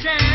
Jackson.